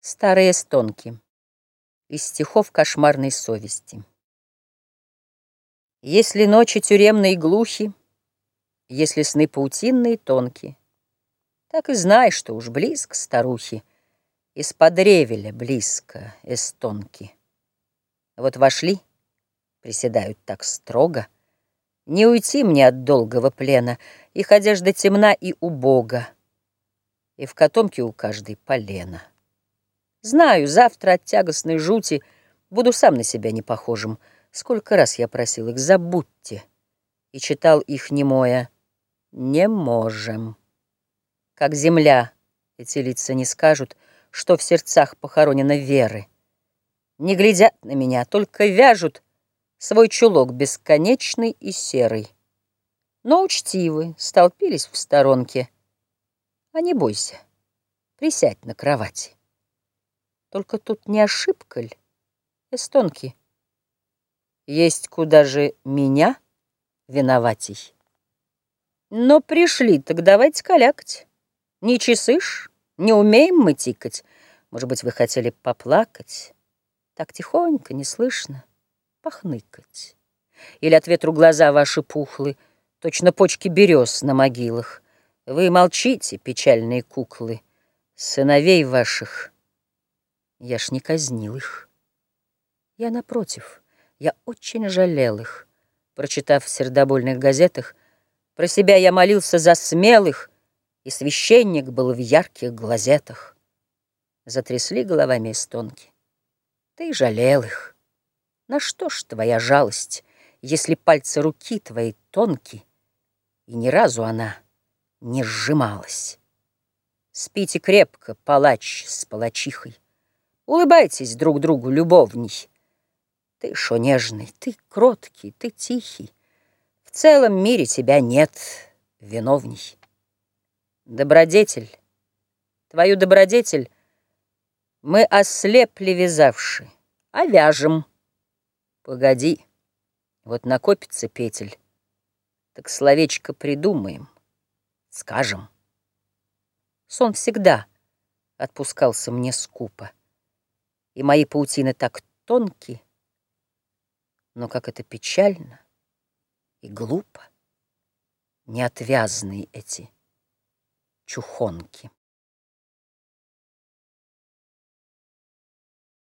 Старые стонки из стихов кошмарной совести. Если ночи тюремные глухи, Если сны паутинные тонки, Так и знай, что уж близко старухи, Из-под ревеля близко эстонки. Вот вошли, приседают так строго, Не уйти мне от долгого плена, Их одежда темна и убога, И в котомке у каждой полена. Знаю, завтра от тягостной жути Буду сам на себя не похожим. Сколько раз я просил их, забудьте. И читал их немое «Не можем». Как земля эти лица не скажут, Что в сердцах похоронено веры. Не глядят на меня, только вяжут Свой чулок бесконечный и серый. Но учтивы, столпились в сторонке. А не бойся, присядь на кровати. Только тут не ошибка ль, эстонки? Есть куда же меня виноватей. Но пришли, так давайте калякать. Не чесышь, не умеем мы тикать. Может быть, вы хотели поплакать? Так тихонько, неслышно, похныкать. Или от ветру глаза ваши пухлы, Точно почки берез на могилах. Вы молчите, печальные куклы, Сыновей ваших — я ж не казнил их. Я, напротив, я очень жалел их. Прочитав в сердобольных газетах, Про себя я молился за смелых, И священник был в ярких глазетах. Затрясли головами эстонки. Ты жалел их. На что ж твоя жалость, Если пальцы руки твои тонкие, И ни разу она не сжималась? Спите крепко, палач с палачихой. Улыбайтесь друг другу любовней. Ты шо нежный, ты кроткий, ты тихий. В целом мире тебя нет виновней. Добродетель, твою добродетель Мы ослепли вязавши, а вяжем. Погоди, вот накопится петель, Так словечко придумаем, скажем. Сон всегда отпускался мне скупо и мои паутины так тонки, но как это печально и глупо, неотвязные эти чухонки.